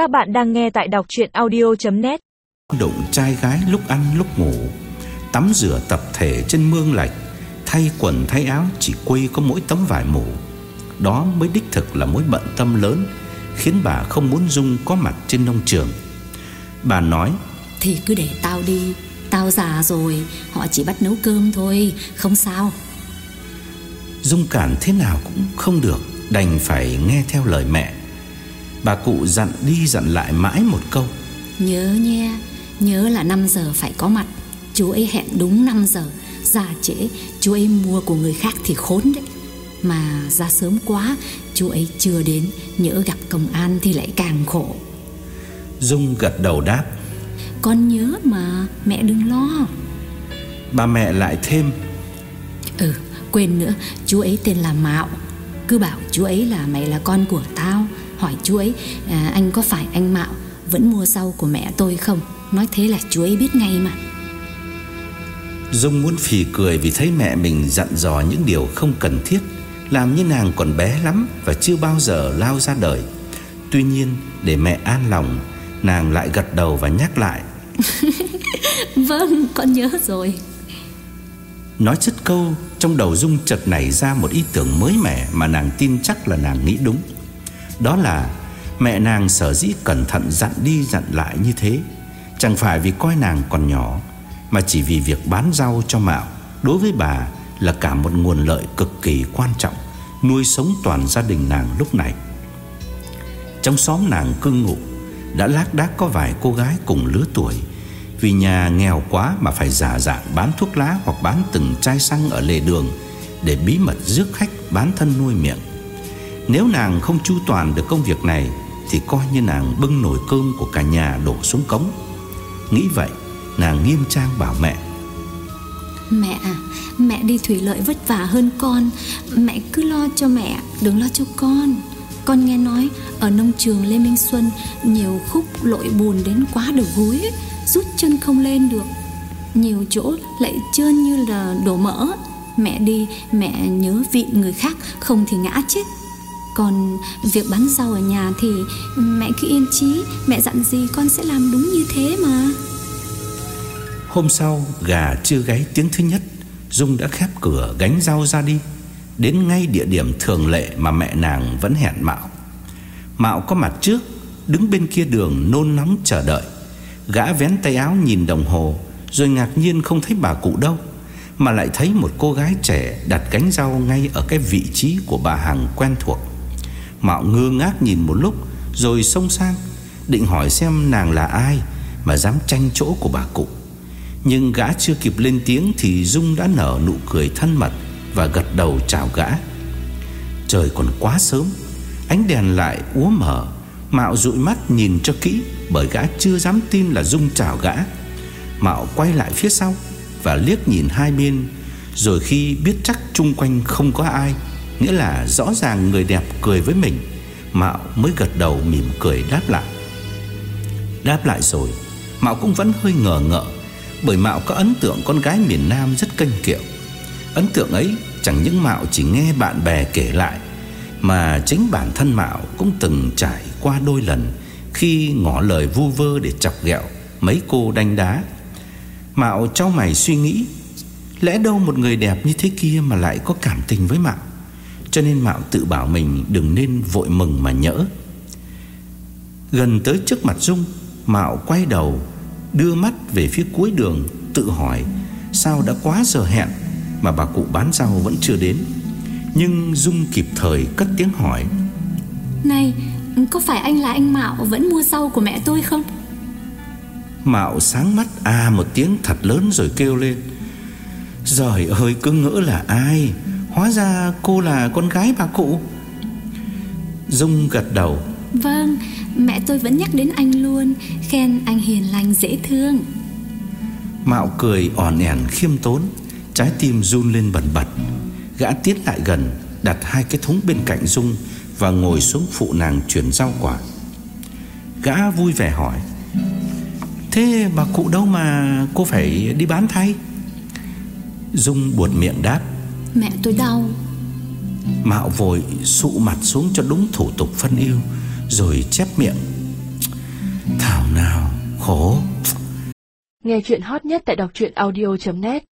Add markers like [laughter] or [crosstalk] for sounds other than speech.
Các bạn đang nghe tại đọc chuyện audio.net Đụng trai gái lúc ăn lúc ngủ Tắm rửa tập thể trên mương lạch Thay quần thay áo chỉ quây có mỗi tấm vải mủ Đó mới đích thực là mối bận tâm lớn Khiến bà không muốn Dung có mặt trên nông trường. Bà nói Thì cứ để tao đi Tao già rồi Họ chỉ bắt nấu cơm thôi Không sao. Dung cản thế nào cũng không được Đành phải nghe theo lời mẹ Bà cụ dặn đi dặn lại mãi một câu. Nhớ nha Nhớ là 5 giờ phải có mặt. Chú ấy hẹn đúng 5 giờ. Ra trễ chú ấy mua của người khác thì khốn đấy. Mà ra sớm quá Chú ấy chưa đến. Nhớ gặp công an thì lại càng khổ. Dung gật đầu đáp. Con nhớ mà Mẹ đừng lo. Bà mẹ lại thêm. Ừ quên nữa Chú ấy tên là Mạo. Cứ bảo chú ấy là mày là con của tao Hỏi chú ấy à, Anh có phải anh Mạo Vẫn mua rau của mẹ tôi không? Nói thế là chú ấy biết ngay mà. Dung muốn phì cười vì thấy mẹ mình dặn dò những điều không cần thiết Làm như nàng còn bé lắm và chưa bao giờ lao ra đời. Tuy nhiên để mẹ an lòng Nàng lại gật đầu và nhắc lại. [laughs] Vâng con nhớ rồi. Nói chất câu Trong đầu Dung chợt nảy ra một ý tưởng mới mẻ Mà nàng tin chắc là nàng nghĩ đúng đó là Mẹ nàng sở dĩ cẩn thận dặn đi dặn lại như thế. Chẳng phải vì coi nàng còn nhỏ, Mà chỉ vì việc bán rau cho Mạo, Đối với bà là cả một nguồn lợi cực kỳ quan trọng, Nuôi sống toàn gia đình nàng lúc này. Trong xóm nàng cư ngụ, Đã lác đác có vài cô gái cùng lứa tuổi. Vì nhà nghèo quá mà phải giả dạng bán thuốc lá Hoặc bán từng chai xăng ở lề đường Để bí mật rước khách bán thân nuôi miệng. Nếu nàng không chu toàn được công việc này, Thì coi như nàng bưng nồi cơm của cả nhà đổ xuống cống. Nghĩ vậy, Nàng nghiêm trang bảo mẹ. Mẹ à Mẹ đi thủy lợi vất vả hơn con. Mẹ cứ lo cho mẹ, Đừng lo cho con. Con nghe nói, Ở nông trường Lê Minh Xuân, Nhiều khúc lội bùn đến quá đầu gối, Rút chân không lên được. Nhiều chỗ lại trơn như là đổ mỡ. Mẹ đi, Mẹ nhớ vị người khác, Không thì ngã chết còn việc bán rau ở nhà thì mẹ cứ yên chí, Mẹ dặn gì con sẽ làm đúng như thế mà. Hôm sau, gà chưa gáy tiếng thứ nhất, Dung đã khép cửa gánh rau ra đi. Đến ngay địa điểm thường lệ mà mẹ nàng vẫn hẹn Mạo. Mạo có mặt trước, Đứng bên kia đường nôn nóng chờ đợi. Gã vén tay áo nhìn đồng hồ, Rồi ngạc nhiên không thấy bà cụ đâu, Mà lại thấy một cô gái trẻ đặt gánh rau ngay ở cái vị trí của bà Hằng quen thuộc. Mạo ngơ ngác nhìn một lúc, Rồi xông sang, Định hỏi xem nàng là ai Mà dám tranh chỗ của bà cụ. Nhưng gã chưa kịp lên tiếng Thì Dung đã nở nụ cười thân mật Và gật đầu chào gã. Trời còn quá sớm, Ánh đèn lại úa mở, Mạo dụi mắt nhìn cho kỹ Bởi gã chưa dám tin là Dung chào gã. Mạo quay lại phía sau Và liếc nhìn hai bên, Rồi khi biết chắc chung quanh không có ai Nghĩa là rõ ràng người đẹp cười với mình Mạo mới gật đầu mỉm cười đáp lại. Đáp lại rồi, Mạo cũng vẫn hơi ngờ ngợ, Bởi Mạo có ấn tượng con gái miền Nam rất kênh kiệu. Ấn tượng ấy chẳng những Mạo chỉ nghe bạn bè kể lại, Mà chính bản thân Mạo cũng từng trải qua đôi lần Khi ngỏ lời vu vơ để chọc ghẹo Mấy cô đánh đá. Mạo trao mày suy nghĩ, Lẽ đâu một người đẹp như thế kia mà lại có cảm tình với Mạo? Cho nên Mạo tự bảo mình đừng nên vội mừng mà nhỡ. Gần tới trước mặt Dung Mạo quay đầu Đưa mắt về phía cuối đường Tự hỏi Sao đã quá giờ hẹn Mà bà cụ bán rau vẫn chưa đến? Nhưng Dung kịp thời cất tiếng hỏi Này Có phải anh là anh Mạo Vẫn mua rau của mẹ tôi không? Mạo sáng mắt à một tiếng thật lớn rồi kêu lên Trời ơi cứ ngỡ là ai Hóa ra cô là con gái bà cụ. Dung gật đầu. Vâng Mẹ tôi vẫn nhắc đến anh luôn Khen anh hiền lành dễ thương. Mạo cười ỏn ẻn khiêm tốn Trái tim run lên bần bật. Gã tiến lại gần Đặt hai cái thúng bên cạnh Dung Và ngồi xuống phụ nàng chuyển rau quả. Gã vui vẻ hỏi Thế bà cụ đâu mà cô phải đi bán thay? Dung buột miệng đáp Mẹ tôi đau. Mạo vội sụ mặt xuống cho đúng thủ tục phân yêu Rồi chép miệng. Thảo nào khổ. Nghe chuyện hot nhất tại đọc truyện audio.net